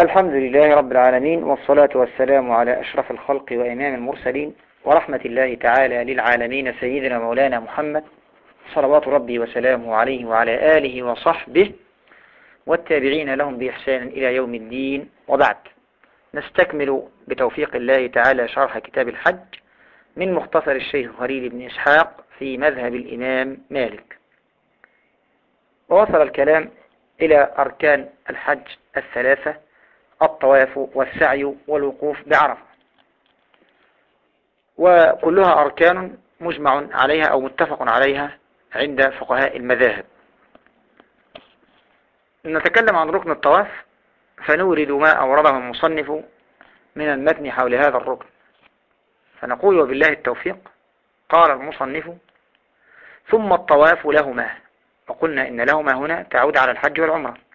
الحمد لله رب العالمين والصلاة والسلام على أشرف الخلق وإمام المرسلين ورحمة الله تعالى للعالمين سيدنا مولانا محمد صلوات ربي وسلامه عليه وعلى آله وصحبه والتابعين لهم بإحسان إلى يوم الدين. وبعد نستكمل بتوفيق الله تعالى شرح كتاب الحج من مختصر الشيخ خليل بن إسحاق في مذهب الإمام مالك. ووصل الكلام إلى أركان الحج الثلاثة الطواف والسعي والوقوف بعرفة. وكلها أركان مجمع عليها أو متفق عليها عند فقهاء المذاهب. نتكلم عن ركن الطواف فنورد ما أورده المصنف من المتن حول هذا الركن. فنقول وبالله التوفيق قال المصنف ثم الطواف لهما. وقلنا إن لهما هنا تعود على الحج والعمرة.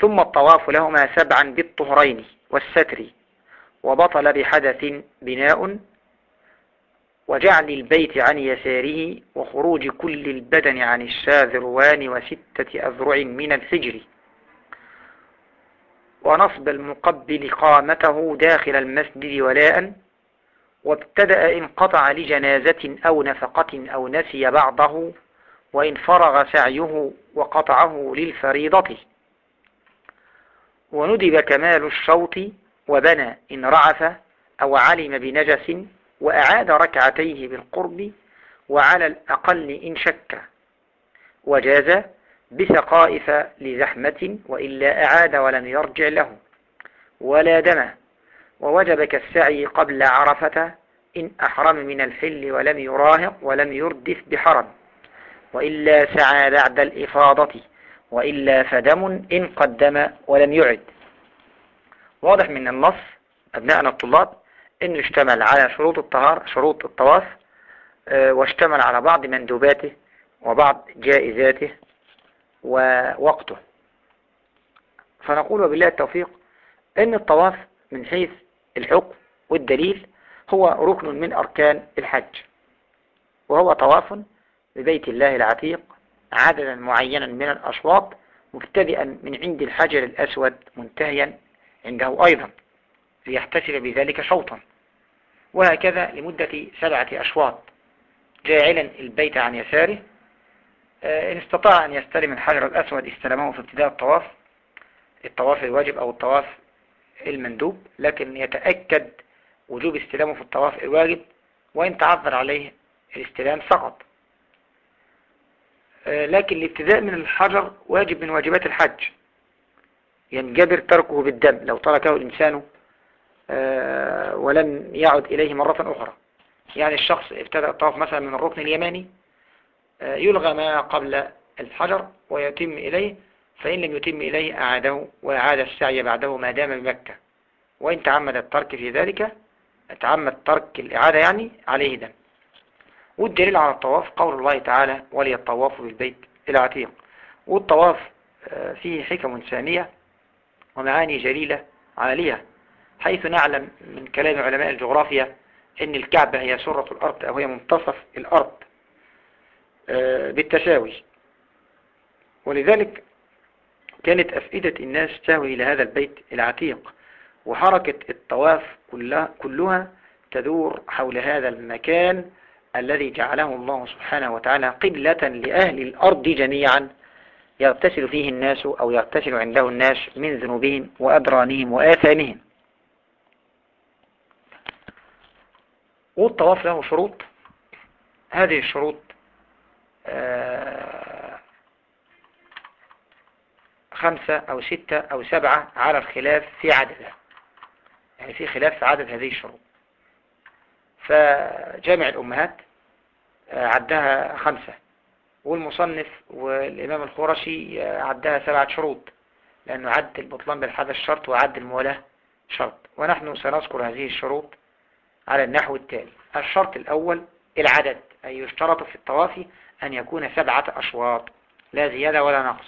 ثم الطواف لهما سبعا بالطهرين والستر وبطل بحدث بناء وجعل البيت عن يساره وخروج كل البدن عن الشاذروان وستة أذرع من الفجر ونصب المقبل قامته داخل المسجد ولاء وابتدأ إن قطع لجنازة أو نفقة أو نسي بعضه وإن فرغ سعيه وقطعه للفريضة. وندب كمال الشوط وبنى إن رعف أو علم بنجس وأعاد ركعتيه بالقرب وعلى الأقل إن شك وجاز بسقائف لزحمة وإلا أعاد ولم يرجع له ولا دم ووجب كالسعي قبل عرفة إن أحرم من الحل ولم يراهق ولم يردف بحرم وإلا سعى بعد الإفاضة وإلا فدم إن قدم ولم يعد. واضح من النص أبناءنا الطلاب إنه اشتمل على شروط الطهار شروط الطواف آه واشتمل على بعض مندوباته وبعض جائزاته ووقته. فنقول وبالله التوفيق إن الطواف من حيث الحكم والدليل هو ركن من أركان الحج وهو طواف ببيت الله العتيق عددا معينا من الأشواط مبتدئا من عند الحجر الأسود منتهيا عنده أيضا ليحتسب بذلك شوطا وهكذا لمدة سبعة أشواط جاعلا البيت عن يساره. إن استطاع أن يستلم الحجر الأسود استلمه في ابتداء الطواف الطواف الواجب أو الطواف المندوب لكن يتأكد وجوب استلامه في الطواف الواجب وإن تعذر عليه الاستلام سقط لكن الابتداء من الحجر واجب من واجبات الحج. ينجبر تركه بالدم لو تركه الإنسان ولم يعد إليه مرة أخرى. يعني الشخص ابتدأ الطواف مثلا من الركن اليماني يلغى ما قبل الحجر ويتم إليه فإن لم يتم إليه أعاده وأعاد السعي بعده ما دام بمكة. وإن تعمد الترك في ذلك تعمد ترك الإعادة يعني عليه دم. والدليل على الطواف قول الله تعالى وليطوافوا بالبيت العتيق. والطواف فيه حكم سامية ومعاني جليلة عالية حيث نعلم من كلام علماء الجغرافيا إن الكعبة هي سرة الأرض أو هي منتصف الأرض بالتساوي. ولذلك كانت أفئدة الناس تهوي إلى هذا البيت العتيق وحركة الطواف كلها, كلها تدور حول هذا المكان الذي جعله الله سبحانه وتعالى قبلة لأهل الأرض جميعا يغتسل فيه الناس أو يغتسل عنده الناس من ذنوبهم وأدرانهم وآثامهم. والطواف له شروط. هذه الشروط خمسة أو ستة أو سبعة على الخلاف في عددها. يعني في خلاف في عدد هذه الشروط. فجامع الأمهات عدها خمسة والمصنف والإمام الخورشي عدها سبعة شروط لأنه عد البطلان بالحدث شرط وعد المولاة شرط. ونحن سنذكر هذه الشروط على النحو التالي. الشرط الأول العدد أي يشترط في الطواف أن يكون سبعة أشواط لا زيادة ولا نقص.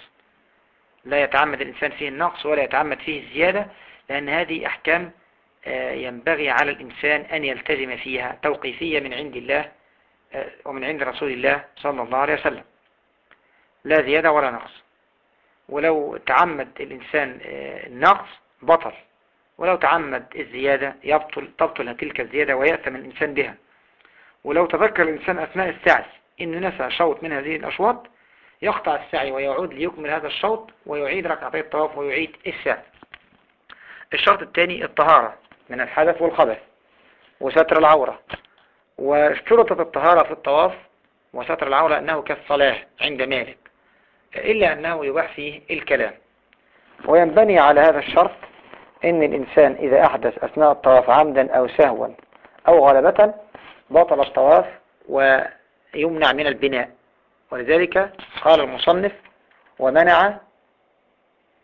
لا يتعمد الإنسان فيه النقص ولا يتعمد فيه الزيادة لأن هذه أحكام ينبغي على الإنسان أن يلتزم فيها توقيفية من عند الله ومن عند رسول الله صلى الله عليه وسلم. لا زيادة ولا نقص. ولو تعمد الإنسان النقص بطل. ولو تعمد الزيادة يبطل تبطل تلك الزيادة ويأثم الإنسان بها. ولو تذكر الإنسان أثناء السعي إنه نسى شوط من هذه الأشواط يقطع السعي ويعود ليكمل هذا الشوط ويعيد ركعتي الطواف ويعيد السعي. الشرط الثاني الطهارة. من الحدث والخبث وستر العورة وشرطة الطهارة في الطواف وستر العورة أنه كالصلاة عند مالك إلا أنه يباح فيه الكلام. وينبني على هذا الشرط إن الإنسان إذا أحدث أثناء الطواف عمدا أو سهوا أو غلبة بطل الطواف ويمنع من البناء. ولذلك قال المصنف ومنع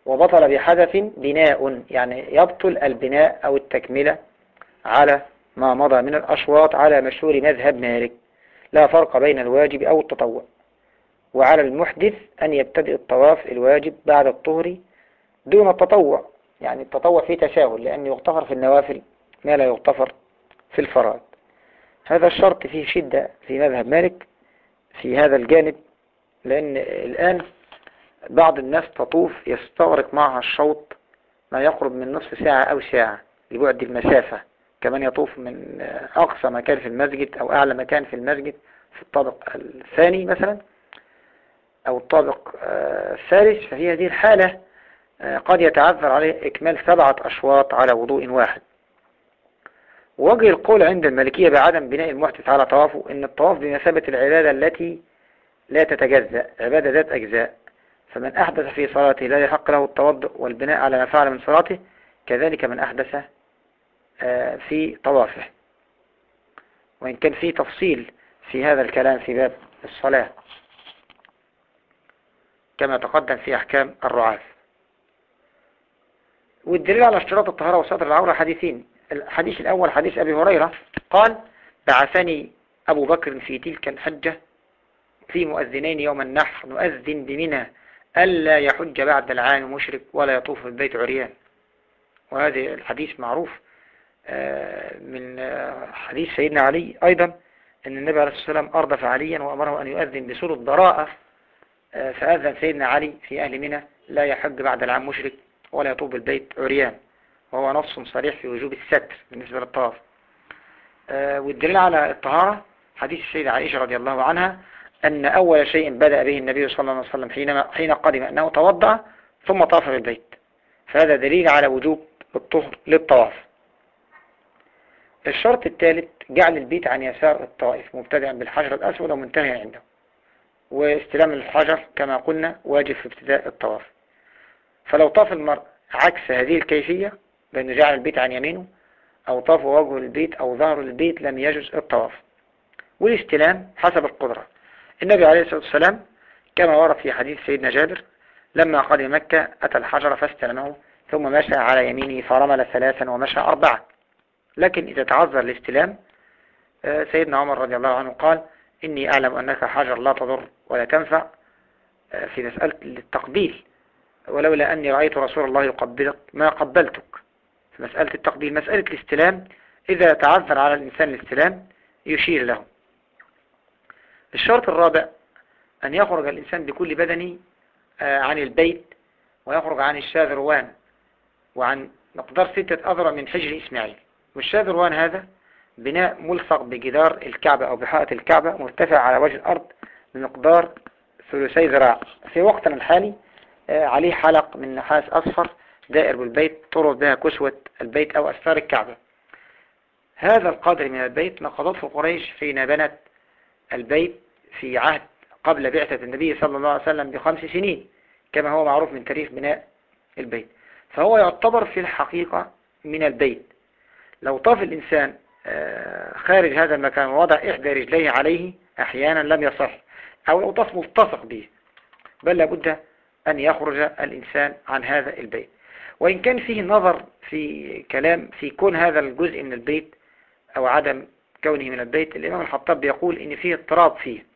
وبطل بحدث بناء يعني يبطل البناء أو التكملة على ما مضى من الأشواط على مشهور مذهب مالك. لا فرق بين الواجب أو التطوع. وعلى المحدث أن يبتدئ الطواف الواجب بعد الطهر دون التطوع يعني التطوع فيه تساهل لأن يغتفر في النوافل ما لا يغتفر في الفرائض. هذا الشرط فيه شدة في مذهب مالك في هذا الجانب لأن الآن بعض الناس تطوف يستغرق معها الشوط ما يقرب من نصف ساعة أو ساعة لبعد المسافة. كمان يطوف من أقصى مكان في المسجد أو أعلى مكان في المسجد في الطابق الثاني مثلا أو الطابق آه، الثالث. ففي هذه الحالة آه، قد يتعذر عليه إكمال سبعة أشواط على وضوء واحد. وجه القول عند المالكية بعدم بناء المحدث على طوافه إن الطواف بمثابة العبادة التي لا تتجزأ عبادة ذات أجزاء. فمن أحدث في صلاته لا يحق له التوضؤ والبناء على ما فعل من صلاته كذلك من أحدث آه، في طوافه. وإن كان في تفصيل في هذا الكلام في باب الصلاة كما تقدم في أحكام الرعاة. والدليل على اشتراط الطهارة وسطر العورة حديثين. الحديث الأول حديث أبي هريرة قال بعثني أبو بكر في تلك الحجة في مؤذنين يوم النحر نؤذن بمنى ألا يحج بعد العام مشرك ولا يطوف في البيت عريان. وهذا الحديث معروف آه، من آه، حديث سيدنا علي أيضا أن النبي عليه الصلاة والسلام أردف عليا وأمره أن يؤذن بسورة ضراءة آه، فأذن سيدنا علي في أهل منى لا يحج بعد العام مشرك ولا يطوب البيت عريان. وهو نص صريح في وجوب الستر بالنسبة للطواف. والدليل على الطهارة حديث السيدة عائشة رضي الله عنها أن أول شيء بدأ به النبي صلى الله عليه وسلم حينما حين قدم أنه توضع ثم طاف بالبيت فهذا دليل على وجوب الطهر للطواف. الشرط الثالث جعل البيت عن يسار الطائف مبتدئا بالحجر الأسود ومنتهيا عنده واستلام الحجر كما قلنا واجب في ابتداء الطواف. فلو طاف المرء عكس هذه الكيفية بأن جعل البيت عن يمينه أو طاف وجه البيت أو ظهر البيت لم يجز الطواف. والاستلام حسب القدرة. النبي عليه الصلاة والسلام كما ورد في حديث سيدنا جابر لما قدم مكة أتى الحجر فاستلمه ثم مشى على يمينه فرمل ثلاثا ومشى أربعة. لكن إذا تعذر الاستلام آه، سيدنا عمر رضي الله عنه قال إني أعلم أنك حجر لا تضر ولا تنفع آه، في مسألة التقبيل. ولولا أني رأيت رسول الله يقبلك ما قبلتك. في مسألة التقبيل مسألة الاستلام إذا تعذر على الإنسان الاستلام يشير له. الشرط الرابع أن يخرج الإنسان بكل بدني آه، عن البيت ويخرج عن الشاذروان وعن مقدار ستة أذرع من حجر إسماعيل. والشاذروان هذا بناء ملصق بجدار الكعبة أو بحائط الكعبة مرتفع على وجه الأرض بمقدار ثلثي ذراع. في وقتنا الحالي آه، عليه حلق من نحاس أصفر دائر بالبيت تربط بها كسوة البيت أو أسفار الكعبة. هذا القدر من البيت نقضته قريش حين بنت البيت في عهد قبل بعثة النبي صلى الله عليه وسلم بخمس سنين كما هو معروف من تاريخ بناء البيت. فهو يعتبر في الحقيقة من البيت. لو طاف الإنسان آه، خارج هذا المكان ووضع إحدى رجليه عليه أحيانا لم يصح أو لو طاف ملتصق به بل لابد أن يخرج الإنسان عن هذا البيت. وإن كان فيه نظر في كلام في كون هذا الجزء من البيت أو عدم كونه من البيت الإمام الحطاب يقول إن فيه اضطراب فيه.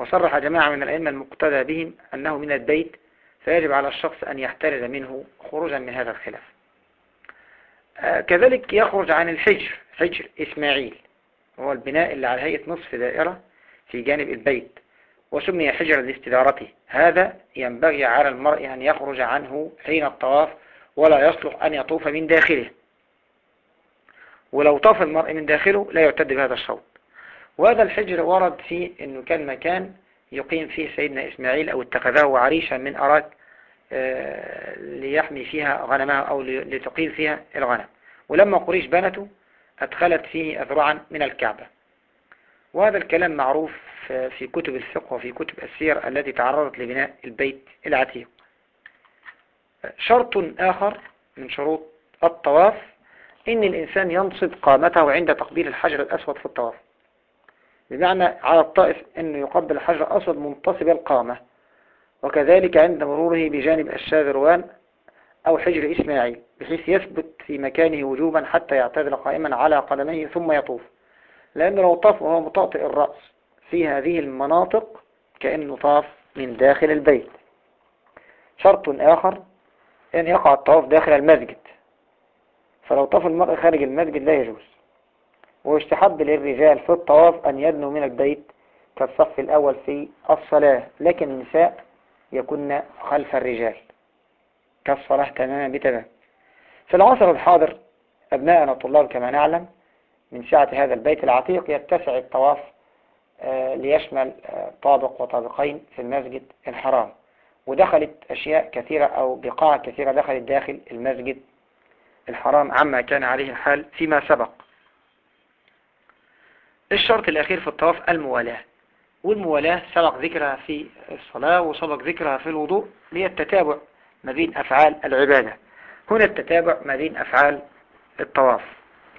وصرح جماعة من الأئمة المقتدى بهم أنه من البيت فيجب على الشخص أن يحترز منه خروجا من هذا الخلاف. آه، كذلك يخرج عن الحجر حجر إسماعيل وهو البناء اللي على هيئة نصف دائرة في جانب البيت وسمي حجر لاستدارته. هذا ينبغي على المرء أن يخرج عنه حين الطواف ولا يصلح أن يطوف من داخله. ولو طاف المرء من داخله لا يعتد بهذا الشوط وهذا الحجر ورد فيه أنه كان مكان يقيم فيه سيدنا إسماعيل أو اتخذه عريشا من أراك آه، ليحمي فيها غنمها أو لتقيم فيها الغنم. ولما قريش بنته أدخلت فيه أذرعا من الكعبة. وهذا الكلام معروف في كتب الفقه وفي كتب السير التي تعرضت لبناء البيت العتيق. شرط آخر من شروط الطواف إن الإنسان ينصب قامته عند تقبيل الحجر الأسود في الطواف. بمعنى على الطائف أنه يقبل الحجر الأسود منتصب القامة. وكذلك عند مروره بجانب الشاذروان أو حجر إسماعيل بحيث يثبت في مكانه وجوبا حتى يعتدل قائما على قدميه ثم يطوف. لأنه لو طاف وهو مطاطئ الرأس في هذه المناطق كأنه طاف من داخل البيت. شرط آخر أن يقع الطواف داخل المسجد. فلو طاف المرء خارج المسجد لا يجوز. ويستحب للرجال في الطواف أن يدنوا من البيت كالصف الأول في الصلاة لكن النساء يكن خلف الرجال. كالصلاة تماما بتمام في العصر الحاضر أبناءنا الطلاب كما نعلم من سعة هذا البيت العتيق يتسع الطواف آه، ليشمل آه، طابق وطابقين في المسجد الحرام. ودخلت أشياء كثيرة أو بقاع كثيرة دخلت داخل المسجد الحرام عما كان عليه الحال فيما سبق. الشرط الأخير في الطواف الموالاة والموالاة سبق ذكرها في الصلاة وسبق ذكرها في الوضوء هي التتابع ما بين أفعال العبادة. هنا التتابع ما بين أفعال الطواف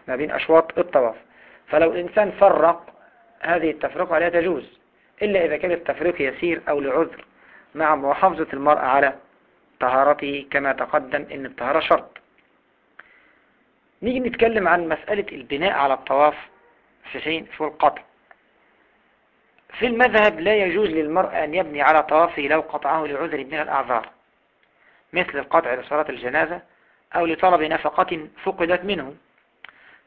ما بين أشواط الطواف. فلو الإنسان فرق هذه التفرقة لا تجوز إلا إذا كان التفريق يسير أو لعذر مع محافظة المرأة على طهارته كما تقدم إن الطهارة شرط. نيجي نتكلم عن مسألة البناء على الطواف في في القطع في المذهب لا يجوز للمرء أن يبني على طوافه لو قطعه لعذر من الأعذار مثل القطع لصلاة الجنازة أو لطلب نفقة فقدت منه.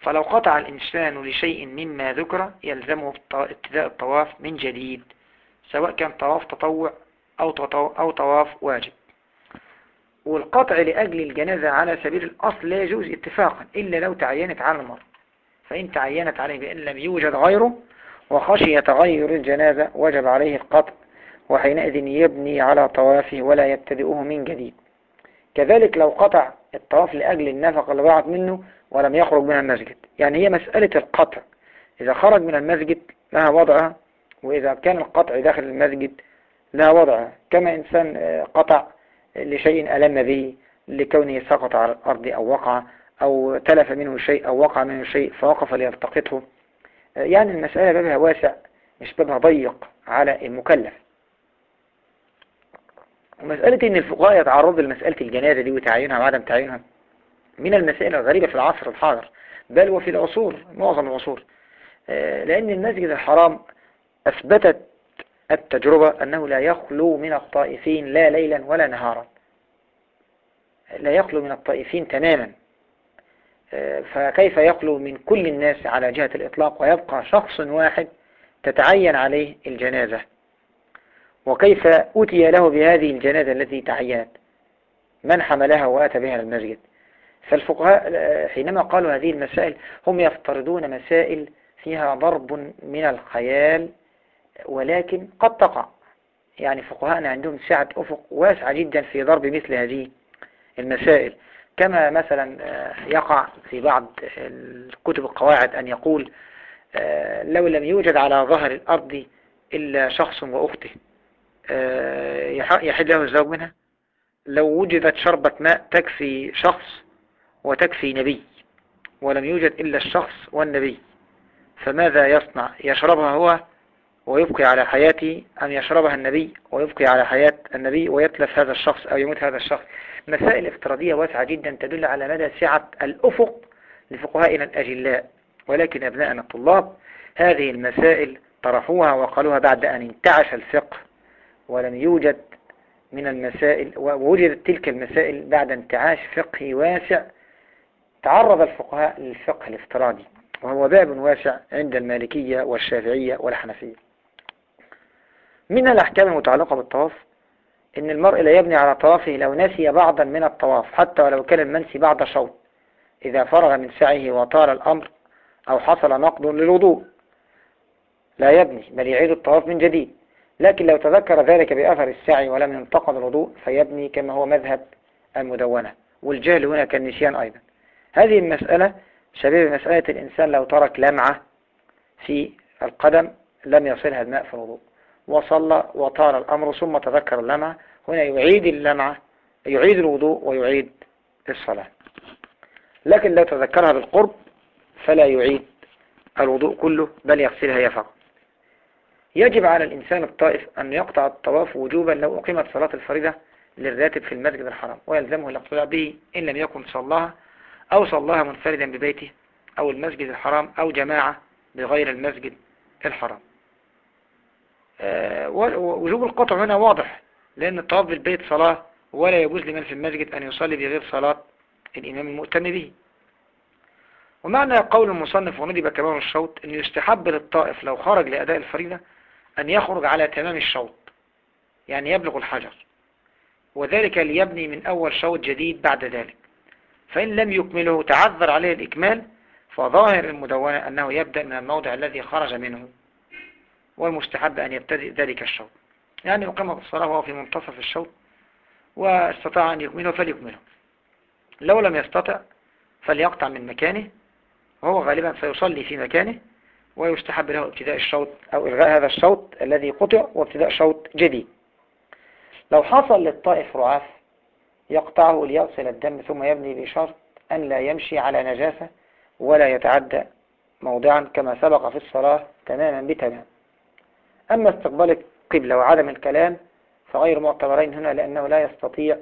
فلو قطع الإنسان لشيء مما ذكر يلزمه ابتداء الطواف من جديد سواء كان طواف تطوع أو طواف واجب. والقطع لأجل الجنازة على سبيل الأصل لا يجوز اتفاقا إلا لو تعينت على المرء. فإن تعينت عليه بأن لم يوجد غيره وخشي تغير الجنازة وجب عليه القطع وحينئذ يبني على طوافه ولا يبتدئه من جديد. كذلك لو قطع الطواف لأجل النفق اللي ضاعت منه ولم يخرج من المسجد. يعني هي مسألة القطع. إذا خرج من المسجد لها وضعها وإذا كان القطع داخل المسجد لها وضعها. كما إنسان قطع لشيء ألم به لكونه سقط على الأرض أو وقع أو تلف منه شيء أو وقع منه شيء فوقف ليلتقطه. يعني المسألة بابها واسع مش بابها ضيق على المكلف. ومسألة إن الفقهاء يتعرضوا لمسألة الجنازة دي وتعيينها وعدم تعيينها من المسائل الغريبة في العصر الحاضر. بل وفي العصور معظم العصور. آه، لأن المسجد الحرام أثبتت التجربة أنه لا يخلو من الطائفين لا ليلا ولا نهارا. لا يخلو من الطائفين تماما. فكيف يخلو من كل الناس على جهة الإطلاق ويبقى شخص واحد تتعين عليه الجنازة؟ وكيف أتي له بهذه الجنازة التي تعينت؟ من حملها وأتى بها للمسجد فالفقهاء حينما قالوا هذه المسائل هم يفترضون مسائل فيها ضرب من الخيال ولكن قد تقع. يعني فقهاءنا عندهم سعة أفق واسعة جدا في ضرب مثل هذه المسائل. كما مثلا آه، يقع في بعض الكتب القواعد أن يقول آه، لو لم يوجد على ظهر الأرض إلا شخص وأخته آه، يحل له الزوج منها؟ لو وجدت شربة ماء تكفي شخص وتكفي نبي ولم يوجد إلا الشخص والنبي فماذا يصنع؟ يشربها هو ويبقي على حياته أم يشربها النبي ويبقي على حياة النبي ويتلف هذا الشخص أو يموت هذا الشخص؟ مسائل افتراضية واسعة جدا تدل على مدى سعة الأفق لفقهائنا الأجلاء. ولكن أبناءنا الطلاب هذه المسائل طرحوها وقالوها بعد أن انتعش الفقه ولم يوجد من المسائل ووجدت تلك المسائل بعد انتعاش فقهي واسع تعرض الفقهاء للفقه الافتراضي. وهو باب واسع عند المالكية والشافعية والحنفية. من الأحكام المتعلقة بالطواف إن المرء لا يبني على طوافه لو نسي بعضا من الطواف حتى ولو كان المنسي بعد شوط إذا فرغ من سعيه وطال الأمر أو حصل نقض للوضوء لا يبني بل يعيد الطواف من جديد. لكن لو تذكر ذلك بأثر السعي ولم ينتقض الوضوء فيبني كما هو مذهب المدونة. والجهل هنا كالنسيان أيضا. هذه المسألة شبيه مسألة الإنسان لو ترك لمعة في القدم لم يصلها الماء في الوضوء. وصلى وطال الأمر ثم تذكر اللمعة هنا يعيد اللمعة يعيد الوضوء ويعيد الصلاة. لكن لو تذكرها بالقرب فلا يعيد الوضوء كله بل يغسلها هي فقط يجب على الإنسان الطائف أن يقطع الطواف وجوبا لو أقيمت صلاة الفريضة للراتب في المسجد الحرام ويلزمه الاقتداء به إن لم يكن صلاها أو صلاها منفردا ببيته أو المسجد الحرام أو جماعة بغير المسجد الحرام. وجوب القطع هنا واضح لأن الطواف بالبيت صلاة ولا يجوز لمن في المسجد أن يصلي بغير صلاة الإمام المؤتم به. ومعنى قول المصنف وندب كمان الشوط أن يستحب للطائف لو خرج لأداء الفريضة أن يخرج على تمام الشوط يعني يبلغ الحجر وذلك ليبني من أول شوط جديد بعد ذلك. فإن لم يكمله تعذر عليه الإكمال فظاهر المدونة أنه يبدأ من الموضع الذي خرج منه. والمستحب أن يبتدئ ذلك الشوط. يعني يقيم الصلاة وهو في منتصف الشوط واستطاع أن يكمله فليكمله. لو لم يستطع فليقطع من مكانه وهو غالبا سيصلي في مكانه ويستحب له ابتداء الشوط أو إلغاء هذا الشوط الذي قطع وابتداء شوط جديد. لو حصل للطائف رعاف يقطعه ليغسل الدم ثم يبني بشرط أن لا يمشي على نجاسة ولا يتعدى موضعا كما سبق في الصلاة تماما بتمام. أما استقبال القبلة وعدم الكلام فغير معتبرين هنا لأنه لا يستطيع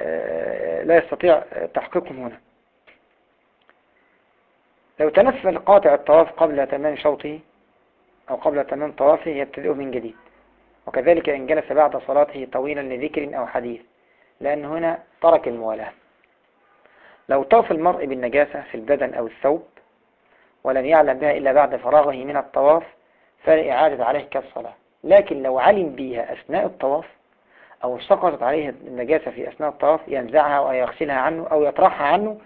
آه، لا يستطيع تحقيقهم هنا. لو تنفل قاطع الطواف قبل تمام شوطه أو قبل تمام طوافه يبتدئه من جديد. وكذلك إن جلس بعد صلاته طويلا لذكر أو حديث لأن هنا ترك الموالاة. لو طاف المرء بالنجاسة في البدن أو الثوب ولم يعلم بها إلا بعد فراغه من الطواف فلا إعادة عليه كالصلاة لكن لو علم بها أثناء الطواف أو سقطت عليه النجاسة في أثناء الطواف ينزعها أو يغسلها عنه أو يطرحها عنه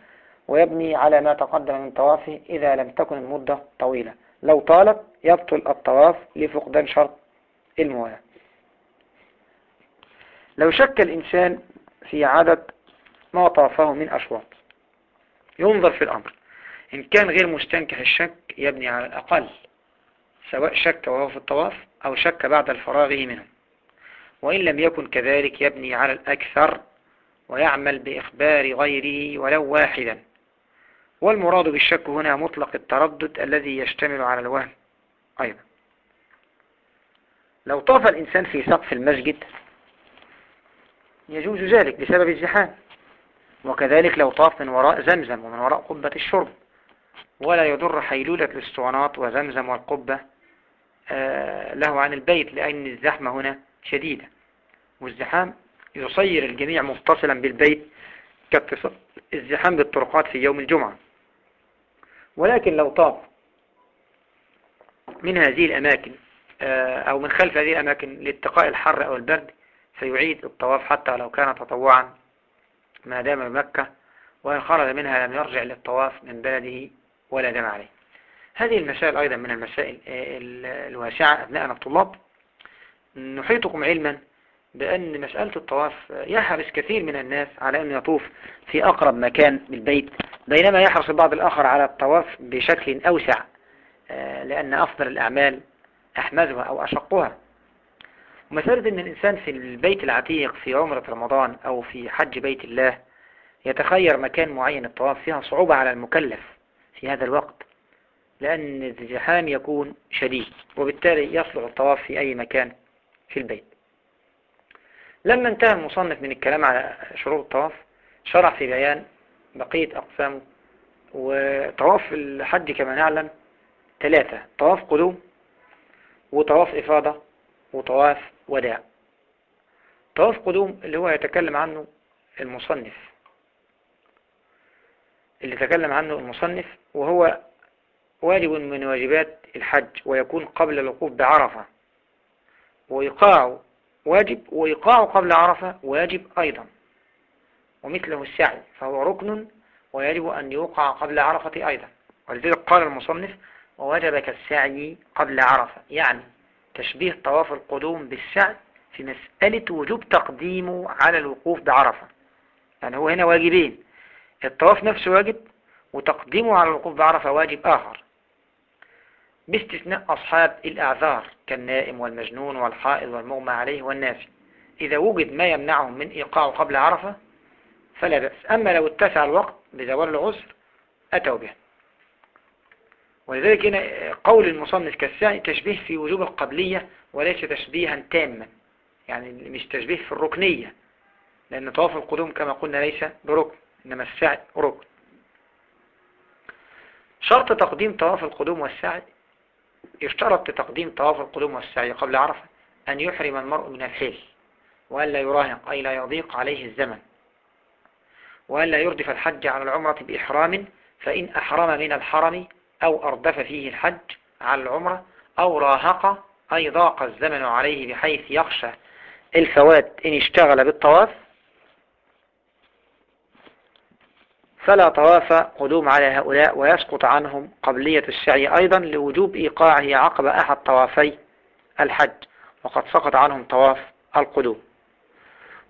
ويبني على ما تقدم من طوافه إذا لم تكن المدة طويلة. لو طالت يبطل الطواف لفقدان شرط الموالاة لو شك الإنسان في عدد ما طافه من أشواط ينظر في الأمر. إن كان غير مستنكح الشك يبني على الأقل. سواء شك وهو في الطواف أو شك بعد الفراغ منه. وإن لم يكن كذلك يبني على الأكثر ويعمل بإخبار غيره ولو واحدا. والمراد بالشك هنا مطلق التردد الذي يشتمل على الوهم. أيضا لو طاف الإنسان في سقف المسجد يجوز ذلك بسبب الزحام. وكذلك لو طاف من وراء زمزم ومن وراء قبة الشرب. ولا يضر حيلولة الاسطوانات وزمزم والقبة. له عن البيت لأن الزحمة هنا شديدة. والزحام يصير الجميع متصلا بالبيت كاتصال الزحام بالطرقات في يوم الجمعة. ولكن لو طاف من هذه الأماكن آه، أو من خلف هذه الأماكن لاتقاء الحر أو البرد فيعيد الطواف حتى لو كان تطوعا. ما دام بمكة وإن خرج منها لم يرجع للطواف من بلده ولا دم عليه. هذه المسائل أيضا من المسائل الواسعة أبناءنا الطلاب. نحيطكم علما بأن مسألة الطواف يحرص كثير من الناس على أن يطوف في أقرب مكان بالبيت بينما يحرص البعض الآخر على الطواف بشكل أوسع آه، لأن أفضل الأعمال أحمدها أو أشقها. ومسألة أن الإنسان في البيت العتيق في عمرة رمضان أو في حج بيت الله يتخير مكان معين الطواف فيها صعوبة على المكلف في هذا الوقت. لأن الزحام يكون شديد وبالتالي يصلح الطواف في أي مكان في البيت. لما انتهى المصنف من الكلام على شروط الطواف شرع في بيان بقية أقسامه وطواف الحج كما نعلم ثلاثة طواف قدوم وطواف إفاضة وطواف وداع. طواف قدوم اللي هو يتكلم عنه المصنف اللي تكلم عنه المصنف وهو واجب من واجبات الحج ويكون قبل الوقوف بعرفة. وإيقاعه واجب وإيقاعه قبل عرفة واجب أيضا. ومثله السعي فهو ركن ويجب أن يوقع قبل عرفة أيضا. ولذلك قال المصنف ووجب كالسعي قبل عرفة يعني تشبيه طواف القدوم بالسعي في مسألة وجوب تقديمه على الوقوف بعرفة. يعني هو هنا واجبين الطواف نفسه واجب وتقديمه على الوقوف بعرفة واجب آخر. باستثناء أصحاب الأعذار كالنائم والمجنون والحائض والمغمى عليه والناسي إذا وجد ما يمنعهم من إيقاعه قبل عرفة فلا بأس. أما لو اتسع الوقت بزوال العسر أتوا به. ولذلك هنا قول المصنف كالسعي تشبيه في وجوب القبلية وليس تشبيها تاما. يعني مش تشبيه في الركنية لأن طواف القدوم كما قلنا ليس بركن إنما السعي ركن. شرط تقديم طواف القدوم والسعي يشترط لتقديم طواف القدوم والسعي قبل عرفة أن يحرم المرء من الحل وألا يراهق أي لا يضيق عليه الزمن. وألا يردف الحج على العمرة بإحرام فإن أحرم من الحرم أو أردف فيه الحج على العمرة أو راهق أي ضاق الزمن عليه بحيث يخشى الفوات إن اشتغل بالطواف فلا طواف قدوم على هؤلاء ويسقط عنهم قبلية السعي أيضا لوجوب إيقاعه عقب أحد طوافي الحج وقد سقط عنهم طواف القدوم.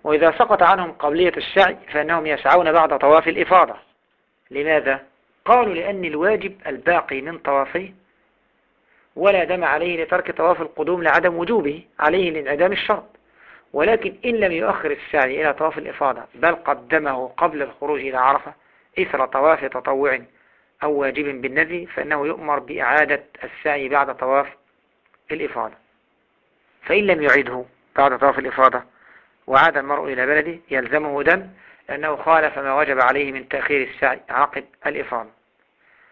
وإذا سقط عنهم قبلية السعي فإنهم يسعون بعد طواف الإفاضة. لماذا؟ قالوا لأن الواجب الباقي من طوافه ولا دم عليه لترك طواف القدوم لعدم وجوبه عليه لانعدام الشرط. ولكن إن لم يؤخر السعي إلى طواف الإفاضة بل قدمه قبل الخروج إلى عرفة إثر طواف تطوع أو واجب بالنذي فإنه يؤمر بإعادة السعي بعد طواف الإفاضة. فإن لم يعيده بعد طواف الإفاضة وعاد المرء إلى بلده يلزمه دم لأنه خالف ما وجب عليه من تأخير السعي عقب الإفاضة.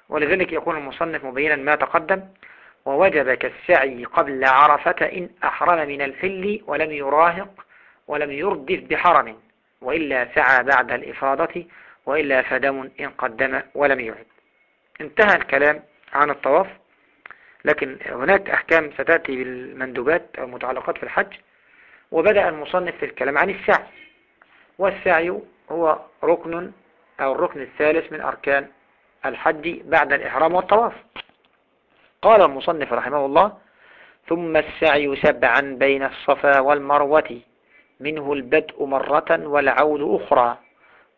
ولذلك يكون المصنف مبينا ما تقدم ووجب كالسعي قبل عرفة إن أحرم من الحل ولم يراهق ولم يردف بحرم وإلا سعى بعد الإفاضة وإلا فدم إن قدم ولم يعد. انتهى الكلام عن الطواف لكن هناك أحكام ستأتي بالمندوبات أو المتعلقات في الحج وبدأ المصنف في الكلام عن السعي. والسعي هو ركن أو الركن الثالث من أركان الحج بعد الإحرام والطواف. قال المصنف رحمه الله ثم السعي سبعا بين الصفا والمروة منه البدء مرة والعود أخرى.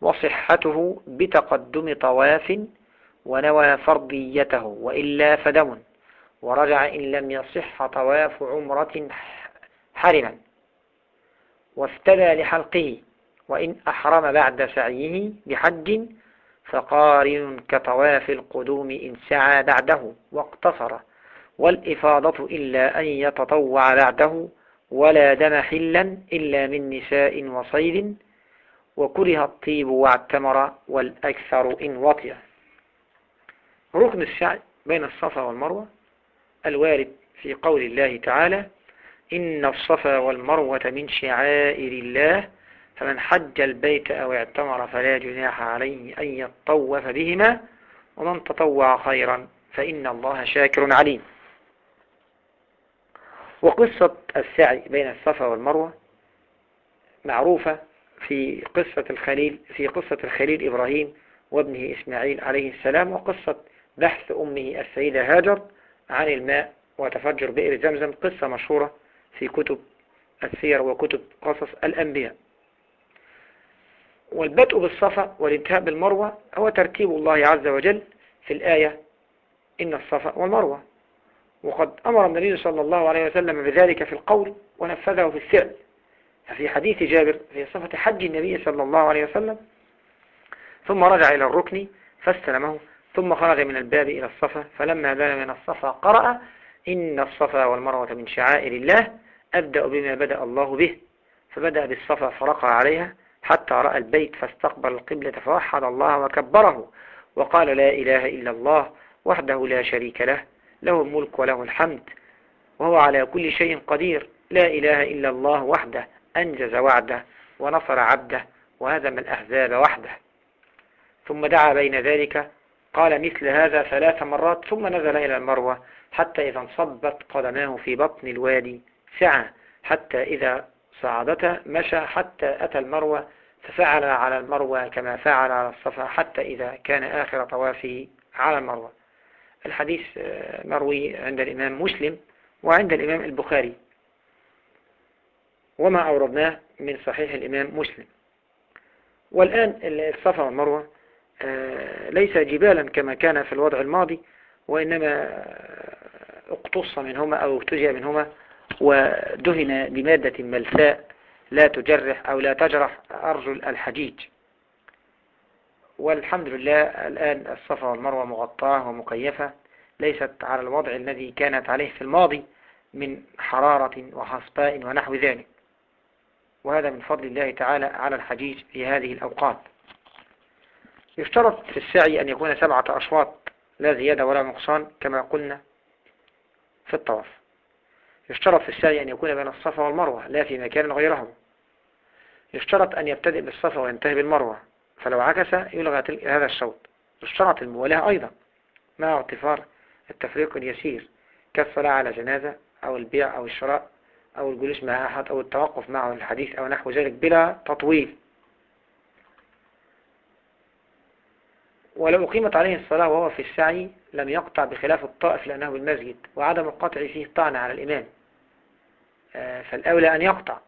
وصحته بتقدم طواف ونوى فرضيته وإلا فدم ورجع إن لم يصح طواف عمرة حرما. وافتدى لحلقه وإن أحرم بعد سعيه بحج فقارن كطواف القدوم إن سعى بعده واقتصر. والإفاضة إلا أن يتطوع بعده ولا دم حلا إلا من نساء وصيد. وكره الطيب واعتمر والأكثر إن وطي ركن السعي بين الصفا والمروة. الوارد في قول الله تعالى إن الصفا والمروة من شعائر الله فمن حج البيت أو اعتمر فلا جناح عليه أن يطوف بهما ومن تطوع خيرا فإن الله شاكر عليم. وقصة السعي بين الصفا والمروة معروفة في قصة الخليل في قصة الخليل إبراهيم وابنه إسماعيل عليه السلام وقصة بحث أمه السيدة هاجر عن الماء وتفجر بئر زمزم قصة مشهورة في كتب السير وكتب قصص الأنبياء. والبدء بالصفا والانتهاء بالمروة هو ترتيب الله عز وجل في الآية إن الصفا والمروة. وقد أمر النبي صلى الله عليه وسلم بذلك في القول ونفذه في الفعل. ففي حديث جابر في صفة حج النبي صلى الله عليه وسلم ثم رجع إلى الركن فاستلمه ثم خرج من الباب إلى الصفا فلما بان من الصفا قرأ إن الصفا والمروة من شعائر الله أبدأ بما بدأ الله به فبدأ بالصفا فرقى عليها حتى رأى البيت فاستقبل القبلة فوحد الله وكبره وقال لا إله إلا الله وحده لا شريك له له الملك وله الحمد وهو على كل شيء قدير لا إله إلا الله وحده أنجز وعده ونصر عبده وهزم الأحزاب وحده. ثم دعا بين ذلك قال مثل هذا ثلاث مرات ثم نزل إلى المروة حتى إذا انصبت قدماه في بطن الوادي سعى حتى إذا صعدته مشى حتى أتى المروة ففعل على المروة كما فعل على الصفا حتى إذا كان آخر طوافه على المروة. الحديث آه، مروي عند الإمام مسلم وعند الإمام البخاري. وما أوردناه من صحيح الإمام مسلم. والآن الصفا والمروة آه، ليس جبالا كما كان في الوضع الماضي وإنما اقتص منهما أو ارتجى منهما ودهن بمادة ملساء لا تجرح أو لا تجرح أرجل الحجيج. والحمد لله الآن الصفا والمروة مغطاة ومكيفة ليست على الوضع الذي كانت عليه في الماضي من حرارة وحصباء ونحو ذلك. وهذا من فضل الله تعالى على الحجيج في هذه الأوقات. يشترط في السعي أن يكون سبعة أشواط لا زيادة ولا نقصان كما قلنا في الطواف. يشترط في السعي أن يكون بين الصفا والمروة لا في مكان غيره يشترط أن يبتدئ بالصفا وينتهي بالمروة فلو عكس يلغى هذا الشوط. يشترط الموالاة أيضا مع اعتفار التفريق اليسير كالصلاة على جنازة أو البيع أو الشراء أو الجلوس مع أحد أو التوقف معه الحديث أو نحو ذلك بلا تطويل. ولو أقيمت عليه الصلاة وهو في السعي لم يقطع بخلاف الطائف لأنه بالمسجد وعدم القطع فيه طعن على الإمام. آه، فالأولى أن يقطع.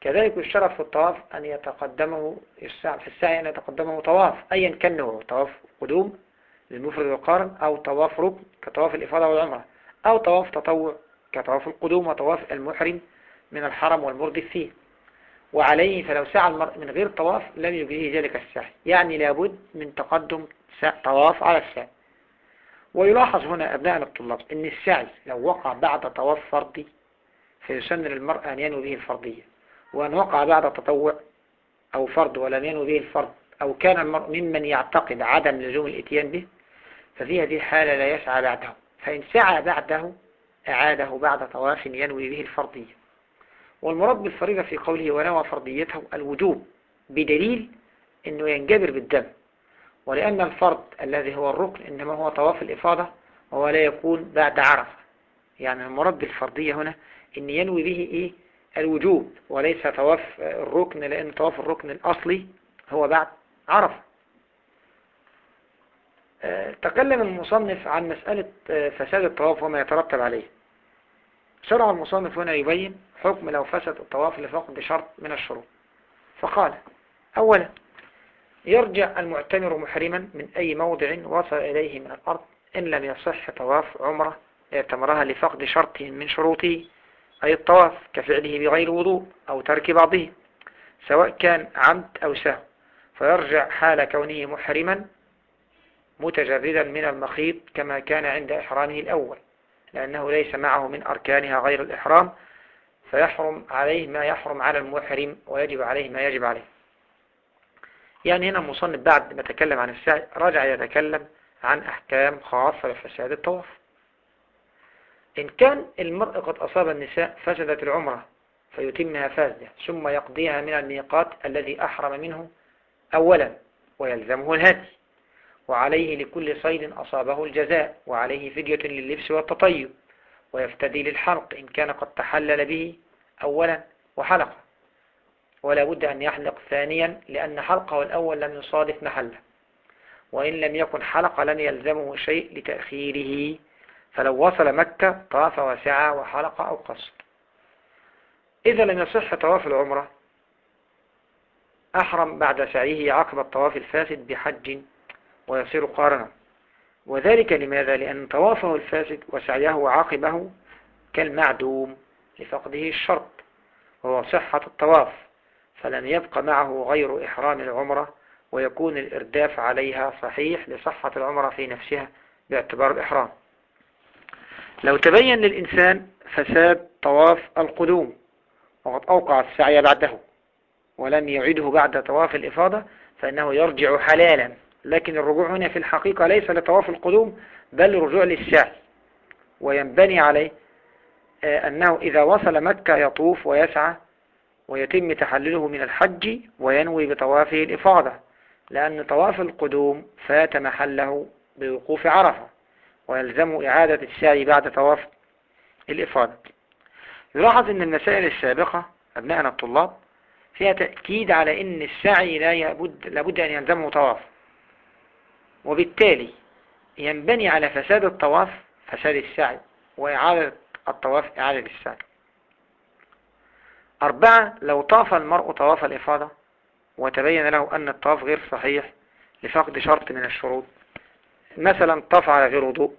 كذلك يشترط في الطواف أن يتقدمه في السعي أن يتقدمه طواف أيا كان نوعه طواف قدوم للمفرد والقارن أو طواف ركن كطواف الإفاضة والعمرة أو طواف تطوع. كطواف القدوم وطواف المحرم من الحرم والمردف فيه. وعليه فلو سعى المرء من غير طواف لم يجريه ذلك السعي. يعني لابد من تقدم طواف على السعي. ويلاحظ هنا أبناء الطلاب أن السعي لو وقع بعد طواف فردي فيسن للمرء أن ينوي به الفردية وأن وقع بعد تطوع أو فرض ولم ينوي به الفرض أو كان المرء ممن يعتقد عدم لزوم الإتيان به ففي هذه الحالة لا يسعى بعده. فإن سعى بعده أعاده بعد طواف ينوي به الفرضية. والمراد بالفريضة في قوله ونوى فرضيته الوجوب بدليل أنه ينجبر بالدم. ولأن الفرض الذي هو الركن إنما هو طواف الإفاضة وهو لا يكون بعد عرفة. يعني المراد بالفرضية هنا إن ينوي به إيه؟ الوجوب. وليس طواف الركن لأن طواف الركن الأصلي هو بعد عرفة. آه، تكلم المصنف عن مسألة آه، فساد الطواف وما يترتب عليه. شرع المصنف هنا يبين حكم لو فسد الطواف لفقد شرط من الشروط. فقال أولا يرجع المعتمر محرما من أي موضع وصل إليه من الأرض إن لم يصح طواف عمرة اعتمرها لفقد شرط من شروطه أي الطواف كفعله بغير وضوء أو ترك بعضه سواء كان عمد أو سهو. فيرجع حال كونه محرما متجردا من المخيط كما كان عند إحرامه الأول. لأنه ليس معه من أركانها غير الإحرام فيحرم عليه ما يحرم على المحرم ويجب عليه ما يجب عليه. يعني هنا المصنف بعد ما تكلم عن السعي رجع يتكلم عن أحكام خاصة لفساد الطواف. إن كان المرء قد أصاب النساء فسدت العمرة فيتمها فاسدة ثم يقضيها من الميقات الذي أحرم منه أولا ويلزمه الهدي. وعليه لكل صيد أصابه الجزاء وعليه فدية لللبس والتطيب ويفتدي للحلق إن كان قد تحلل به أولا وحلق ولا بد أن يحلق ثانيا لأن حلقه الأول لم يصادف محله. وإن لم يكن حلق لم يلزمه شيء لتأخيره. فلو وصل مكة طاف وسعى وحلق أو قصر إذا لم يصح طواف العمرة. أحرم بعد سعيه عقب الطواف الفاسد بحج ويصير قارنا. وذلك لماذا؟ لأن طوافه الفاسد وسعيه عاقبه كالمعدوم لفقده الشرط وهو صحة الطواف فلن يبقى معه غير إحرام العمرة ويكون الإرداف عليها صحيح لصحة العمرة في نفسها باعتبار الإحرام. لو تبين للإنسان فساد طواف القدوم وقد أوقع السعي بعده ولم يعيده بعد طواف الإفاضة فإنه يرجع حلالا. لكن الرجوع هنا في الحقيقة ليس لطواف القدوم بل رجوع للسعي وينبني عليه آه، أنه إذا وصل مكة يطوف ويسعى ويتم تحلله من الحج وينوي بطوافه الإفاضة لأن طواف القدوم فات محله بوقوف عرفة ويلزم إعادة السعي بعد طواف الإفاضة. يلاحظ أن المسائل السابقة أبنائنا الطلاب فيها تأكيد على أن السعي لا لابد أن يلزمه طواف. وبالتالي ينبني على فساد الطواف فساد السعي وإعادة الطواف إعادة السعي. أربعة لو طاف المرء طواف الإفاضة وتبين له أن الطواف غير صحيح لفقد شرط من الشروط. مثلا طاف على غير وضوء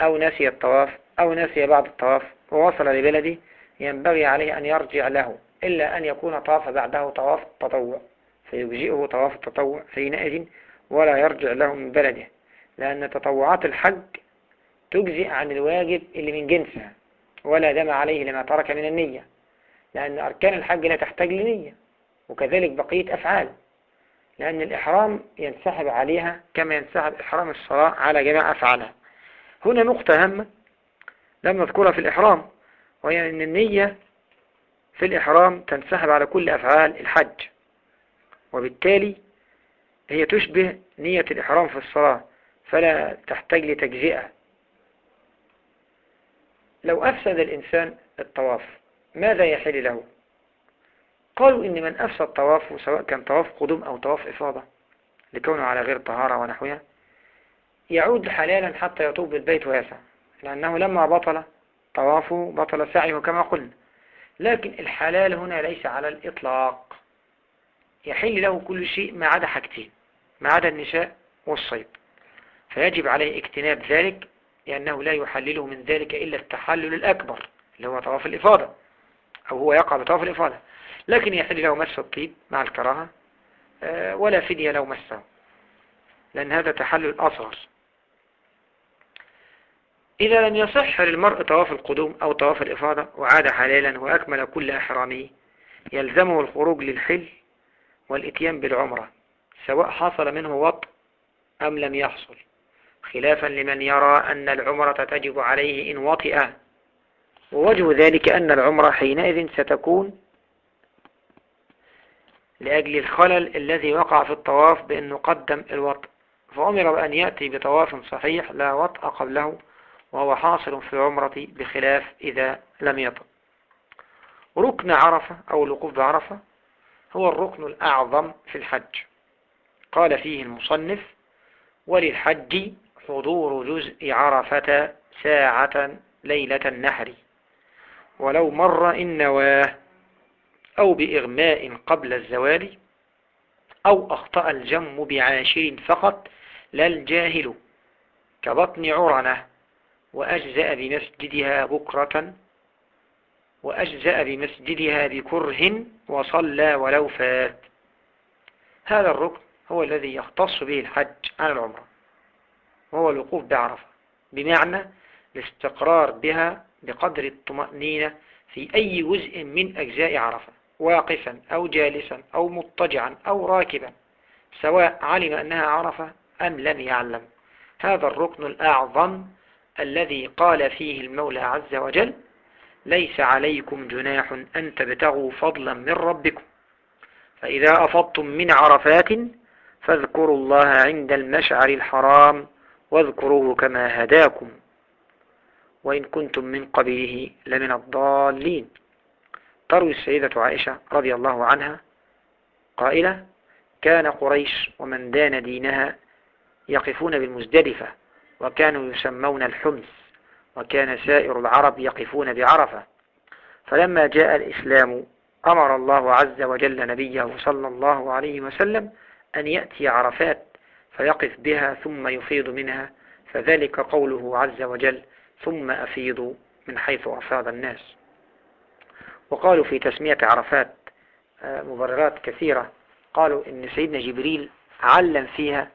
أو نسي الطواف أو نسي بعض الطواف ووصل لبلده ينبغي عليه أن يرجع له إلا أن يكون طاف بعده طواف التطوع فيجزئه طواف التطوع حينئذ ولا يرجع له من بلده لأن تطوعات الحج تجزئ عن الواجب اللي من جنسها ولا دم عليه لما ترك من النية لأن أركان الحج لا تحتاج لنية وكذلك بقية أفعال لأن الإحرام ينسحب عليها كما ينسحب إحرام الصلاة على جميع أفعالها. هنا نقطة هامة لم نذكرها في الإحرام وهي أن النية في الإحرام تنسحب على كل أفعال الحج وبالتالي هي تشبه نية الإحرام في الصلاة فلا تحتاج لتجزئة. لو أفسد الإنسان الطواف ماذا يحل له؟ قالوا إن من أفسد طوافه سواء كان طواف قدوم أو طواف إفاضة لكونه على غير طهارة ونحوها يعود حلالا حتى يطوب بالبيت ويسع لأنه لما بطل طوافه بطل سعيه كما قلنا. لكن الحلال هنا ليس على الإطلاق. يحل له كل شيء ما عدا حاجتين. ما عدا النساء والصيد. فيجب عليه اجتناب ذلك لأنه لا يحلله من ذلك إلا التحلل الأكبر اللي هو طواف الإفاضة أو هو يقع بطواف الإفاضة. لكن يحل له مس الطيب مع الكراهة آه، ولا فدية لو مسه لأن هذا تحلل أصغر. إذا لم يصح للمرء طواف القدوم أو طواف الإفاضة وعاد حلالا وأكمل كل أحرامه يلزمه الخروج للحل والإتيان بالعمرة. سواء حصل منه وط أم لم يحصل. خلافا لمن يرى أن العمرة تجب عليه إن وطئ. ووجه ذلك أن العمرة حينئذ ستكون لأجل الخلل الذي وقع في الطواف بأنه قدم الوطء. فأمر بأن يأتي بطواف صحيح لا وطء قبله وهو حاصل في العمرة بخلاف إذا لم يطأ ركن عرفة أو الوقوف بعرفة هو الركن الأعظم في الحج. قال فيه المصنف وللحج حضور جزء عرفة ساعة ليلة النحر ولو مر إن نواه أو بإغماء قبل الزوال أو أخطأ الجم بعاشر فقط لا الجاهل كبطن عرنة وأجزأ بمسجدها بكرة وأجزأ بمسجدها بكره وصلى ولو فات. هذا الركن هو الذي يختص به الحج عن العمرة وهو الوقوف بعرفة بمعنى الاستقرار بها بقدر الطمأنينة في أي جزء من أجزاء عرفة واقفا أو جالسا أو مضطجعا أو راكبا سواء علم أنها عرفة أم لم يعلم. هذا الركن الأعظم الذي قال فيه المولى عز وجل ليس عليكم جناح أن تبتغوا فضلا من ربكم فإذا أفضتم من عرفات فاذكروا الله عند المشعر الحرام واذكروه كما هداكم. وإن كنتم من قبله لمن الضالين. تروي السيدة عائشة رضي الله عنها. قائلة كان قريش ومن دان دينها يقفون بالمزدلفة وكانوا يسمون الحمس وكان سائر العرب يقفون بعرفة. فلما جاء الإسلام أمر الله عز وجل نبيه صلى الله عليه وسلم أن يأتي عرفات فيقف بها ثم يفيض منها فذلك قوله عز وجل ثم أفيضوا من حيث أفاض الناس. وقالوا في تسمية عرفات آه، مبررات كثيرة قالوا إن سيدنا جبريل علم فيها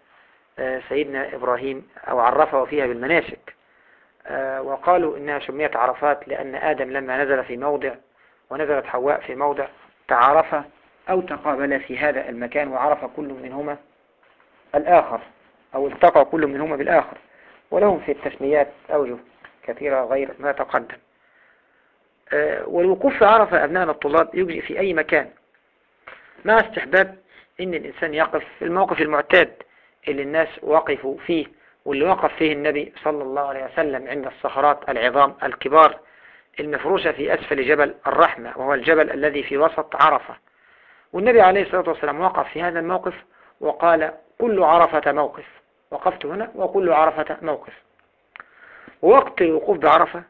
آه، سيدنا إبراهيم أو عرفه فيها بالمناسك. آه، وقالوا إنها سميت عرفات لأن آدم لما نزل في موضع ونزلت حواء في موضع تعارف أو تقابل في هذا المكان وعرف كل منهما الآخر أو التقى كل منهما بالآخر. ولهم في التسميات أوجه كثيرة غير ما تقدم. آه، والوقوف في عرفة أبناءنا الطلاب يجزي في أي مكان. مع استحباب إن الإنسان يقف في الموقف المعتاد اللي الناس وقفوا فيه واللي وقف فيه النبي صلى الله عليه وسلم عند الصخرات العظام الكبار المفروشة في أسفل جبل الرحمة وهو الجبل الذي في وسط عرفة. والنبي عليه الصلاة والسلام وقف في هذا الموقف وقال كل عرفة موقف. وقفت هنا وكل عرفة موقف. وقت الوقوف بعرفة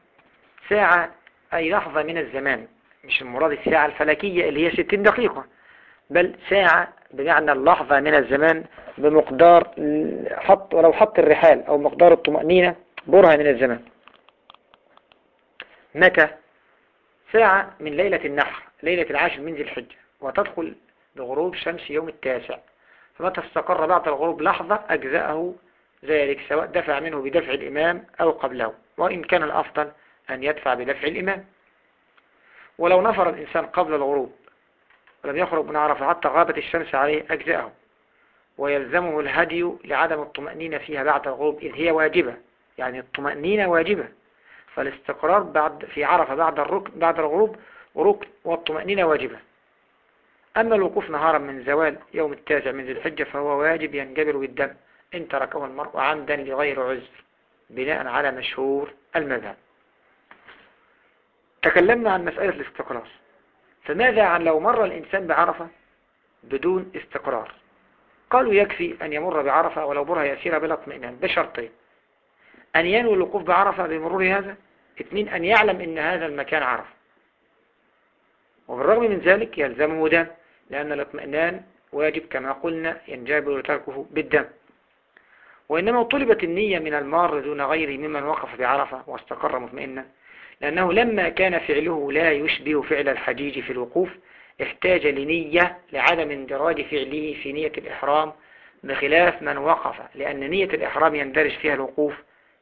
ساعة أي لحظة من الزمان مش المراد الساعة الفلكية اللي هي 60 دقيقة بل ساعة بمعنى اللحظة من الزمان بمقدار حط ولو حط الرحال أو مقدار الطمأنينة برهة من الزمان. متى؟ ساعة من ليلة النحر ليلة العاشر من ذي الحجة. وتدخل بغروب شمس يوم التاسع. فمتى استقر بعد الغروب لحظة أجزاءه ذلك سواء دفع منه بدفع الإمام أو قبله وإن كان الأفضل أن يدفع بدفع الإمام. ولو نفر الإنسان قبل الغروب ولم يخرج من عرفة حتى غابت الشمس عليه أجزاءه ويلزمه الهدي لعدم الطمأنينة فيها بعد الغروب إذ هي واجبة يعني الطمأنينة واجبة. فالاستقرار بعد في عرفة بعد الركن بعد الغروب ركن والطمأنينة واجبة. أما الوقوف نهارا من زوال يوم التاسع من ذي الحجة فهو واجب ينجبر بالدم. إن تركه المرء عمدا لغير عذر بناء على مشهور المذهب. تكلمنا عن مسألة الاستقرار. فماذا عن لو مر الإنسان بعرفة بدون استقرار؟ قالوا يكفي أن يمر بعرفة ولو برها يسير بلا اطمئنان. بشرطين أن ينوي الوقوف بعرفة بمرور هذا؟ اثنين أن يعلم أن هذا المكان عرفة. وبالرغم من ذلك يلزمه دم. لأن الاطمئنان واجب كما قلنا ينجابر تركه بالدم. وإنما طلبت النية من المار دون غيره ممن وقف بعرفة واستقر مطمئنا لأنه لما كان فعله لا يشبه فعل الحجيج في الوقوف احتاج لنية لعدم اندراج فعله في نية الإحرام بخلاف من وقف لأن نية الإحرام يندرج فيها الوقوف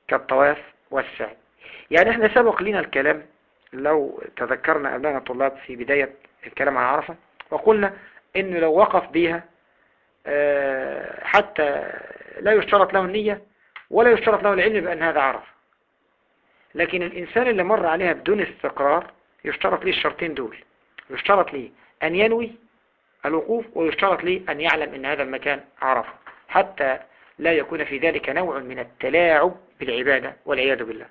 كالطواف والسعي. يعني إحنا سبق لنا الكلام لو تذكرنا أبناء الطلاب في بداية الكلام عن عرفة وقلنا إن لو وقف بها آه، حتى لا يشترط له النية ولا يشترط له العلم بأن هذا عرفة لكن الإنسان اللي مر عليها بدون استقرار يشترط ليه الشرطين دول. يشترط ليه أن ينوي الوقوف ويشترط ليه أن يعلم أن هذا المكان عرفة. حتى لا يكون في ذلك نوع من التلاعب بالعبادة والعياذ بالله.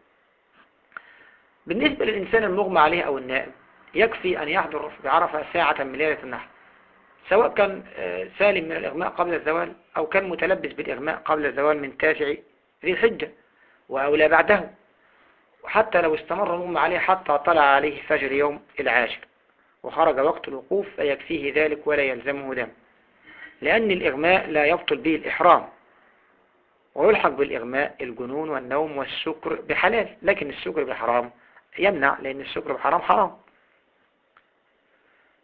بالنسبة للإنسان المغمى عليه أو النائم يكفي أن يحضر بعرفة ساعة من ليلة النحر. سواء كان آه، سالم من الإغماء قبل الزوال أو كان متلبس بالإغماء قبل الزوال من تاسع ذي الحجة وأولى بعده. وحتى لو استمر الأمة عليه حتى طلع عليه فجر يوم العاشر. وخرج وقت الوقوف فيكفيه ذلك ولا يلزمه دم. لأن الإغماء لا يبطل به الإحرام. ويلحق بالإغماء الجنون والنوم والسكر بحلال لكن السكر بحرام يمنع لأن السكر بحرام حرام.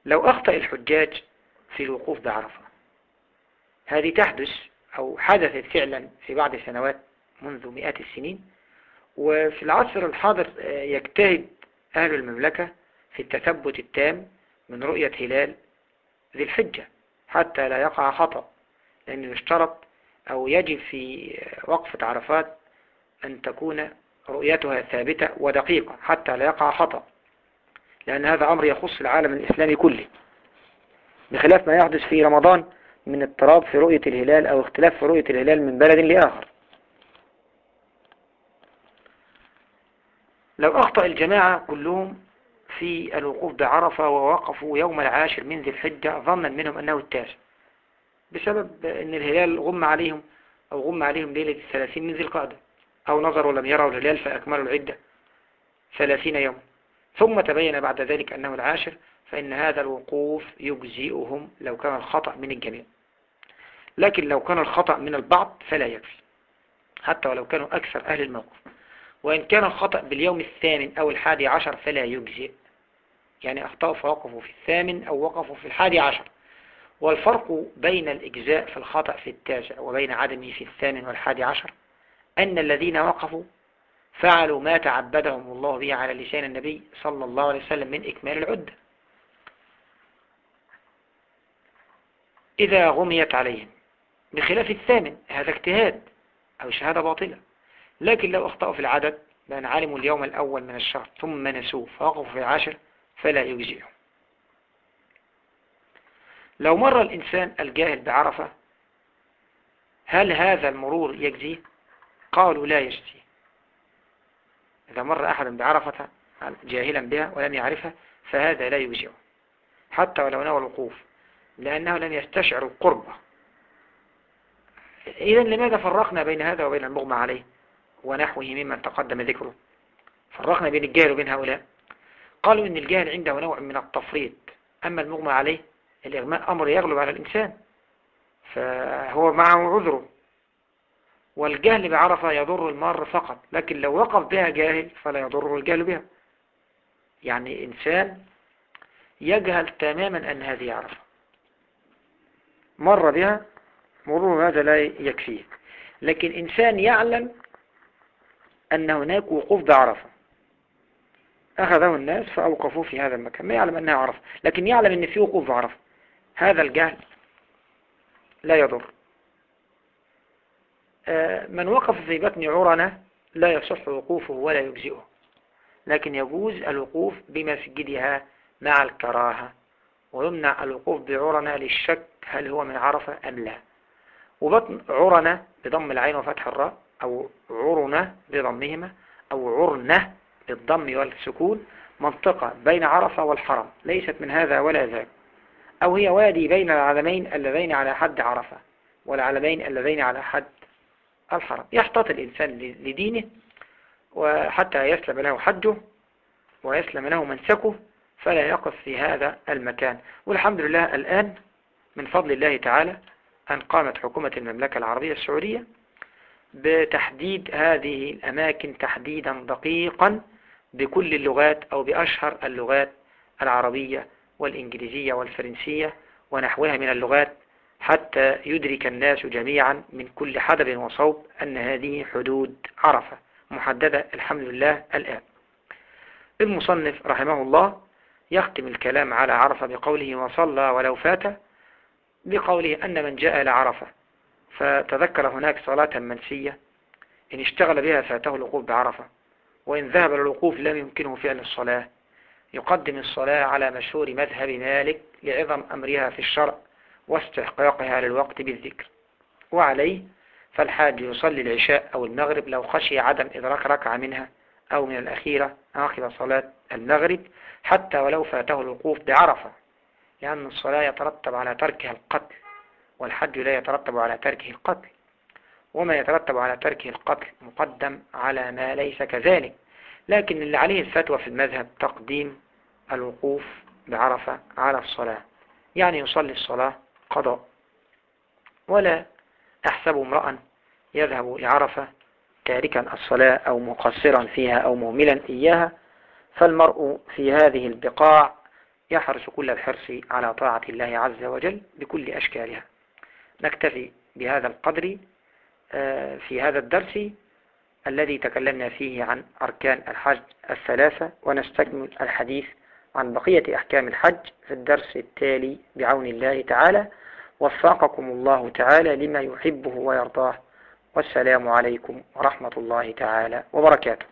لو أخطأ الحجاج في الوقوف بعرفة. هذه تحدث أو حدثت فعلا في بعض السنوات منذ مئات السنين وفي العصر الحاضر آه، يجتهد أهل المملكة في التثبت التام من رؤية هلال ذي الحجة حتى لا يقع خطأ لأنه يشترط أو يجب في وقفة عرفات أن تكون رؤيتها ثابتة ودقيقة حتى لا يقع خطأ. لأن هذا أمر يخص العالم الإسلامي كله. بخلاف ما يحدث في رمضان من اضطراب في رؤية الهلال أو اختلاف في رؤية الهلال من بلد لآخر. لو أخطأ الجماعة كلهم في الوقوف بعرفة ووقفوا يوم العاشر من ذي الحجة ظنا منهم أنه التاسع بسبب أن الهلال غم عليهم أو غم عليهم ليلة الثلاثين من ذي القعدة أو نظروا لم يروا الهلال فأكملوا العدة ثلاثين يوم ثم تبين بعد ذلك أنه العاشر فإن هذا الوقوف يجزئهم لو كان الخطأ من الجميع. لكن لو كان الخطأ من البعض فلا يكفي حتى ولو كانوا أكثر أهل الموقف. وإن كان الخطأ باليوم الثامن أو الحادي عشر فلا يجزئ. يعني أخطأوا فوقفوا في الثامن أو وقفوا في الحادي عشر. والفرق بين الإجزاء في الخطأ في التاسع وبين عدمه في الثامن والحادي عشر أن الذين وقفوا فعلوا ما تعبدهم الله به على لسان النبي صلى الله عليه وسلم من إكمال العدة. إذا غميت عليهم بخلاف الثامن هذا اجتهاد أو شهادة باطلة. لكن لو أخطأوا في العدد بأن علموا اليوم الأول من الشهر ثم نسوه فوقفوا في العاشر فلا يجزئهم. لو مر الإنسان الجاهل بعرفة هل هذا المرور يجزيه؟ قالوا لا يجزي إذا مر أحد بعرفة جاهلا بها ولم يعرفها فهذا لا يجزئه. حتى ولو نوى الوقوف لأنه لم يستشعر القربة إذا لماذا فرقنا بين هذا وبين المغمى عليه ونحوه ممن تقدم ذكره؟ فرقنا بين الجاهل وبين هؤلاء؟ قالوا إن الجاهل عنده نوع من التفريط. أما المغمى عليه الإغماء أمر يغلب على الإنسان فهو معه عذره. والجهل بعرفة يضر المار فقط لكن لو وقف بها جاهل فلا يضره الجهل بها. يعني إنسان يجهل تماما أن هذه عرفة. مر بها مرور هذا لا يكفيه لكن إنسان يعلم أن هناك وقوف بعرفة. أخذه الناس فأوقفوا في هذا المكان. ما يعلم أنها عرفة لكن يعلم أن في وقوف بعرفة. هذا الجهل لا يضر. من وقف في بطن عرنة لا يصح وقوفه ولا يجزئه لكن يجوز الوقوف بمسجدها مع الكراهة ويمنع الوقوف بعرنة للشك هل هو من عرفة أم لا. وبطن عرنة بضم العين وفتح الراء أو عرنة بضمهما أو عرنة بالضم والسكون منطقة بين عرفة والحرم ليست من هذا ولا ذاك. أو هي وادي بين العلمين اللذين على حد عرفة والعلمين اللذين على حد الحرم يحتاط الإنسان لدينه وحتى يسلم له حجه ويسلم له منسكه فلا يقف في هذا المكان. والحمد لله الآن من فضل الله تعالى أن قامت حكومة المملكة العربية السعودية بتحديد هذه الأماكن تحديدا دقيقا بكل اللغات أو بأشهر اللغات العربية والإنجليزية والفرنسية ونحوها من اللغات حتى يدرك الناس جميعا من كل حدب وصوب أن هذه حدود عرفة محددة الحمد لله الآن. المصنف رحمه الله يختم الكلام على عرفة بقوله وصلى ولو فات بقوله أن من جاء إلى عرفة. فتذكر هناك صلاة منسية. إن اشتغل بها فاته الوقوف بعرفة. وإن ذهب للوقوف لم يمكنه فعل الصلاة. يقدم الصلاة على مشهور مذهب مالك لعظم أمرها في الشرع. واستحقاقها للوقت بالذكر. وعليه فالحاج يصلي العشاء أو المغرب لو خشي عدم إدراك ركعة منها أو من الأخيرة آخر صلاة المغرب حتى ولو فاته الوقوف بعرفة لأن الصلاة يترتب على تركها القتل والحج لا يترتب على تركه القتل. وما يترتب على تركه القتل مقدم على ما ليس كذلك. لكن اللي عليه الفتوى في المذهب تقديم الوقوف بعرفة على الصلاة. يعني يصلي الصلاة قضاء ولا أحسب امرأ يذهب لعرفة تاركا الصلاة أو مقصرا فيها أو مهملا إياها فالمرء في هذه البقاع يحرص كل الحرص على طاعة الله عز وجل بكل أشكالها. نكتفي بهذا القدر آه، في هذا الدرس الذي تكلمنا فيه عن أركان الحج الثلاثة ونستكمل الحديث عن بقية أحكام الحج في الدرس التالي بعون الله تعالى. وفقكم الله تعالى لما يحبه ويرضاه. والسلام عليكم ورحمة الله تعالى وبركاته.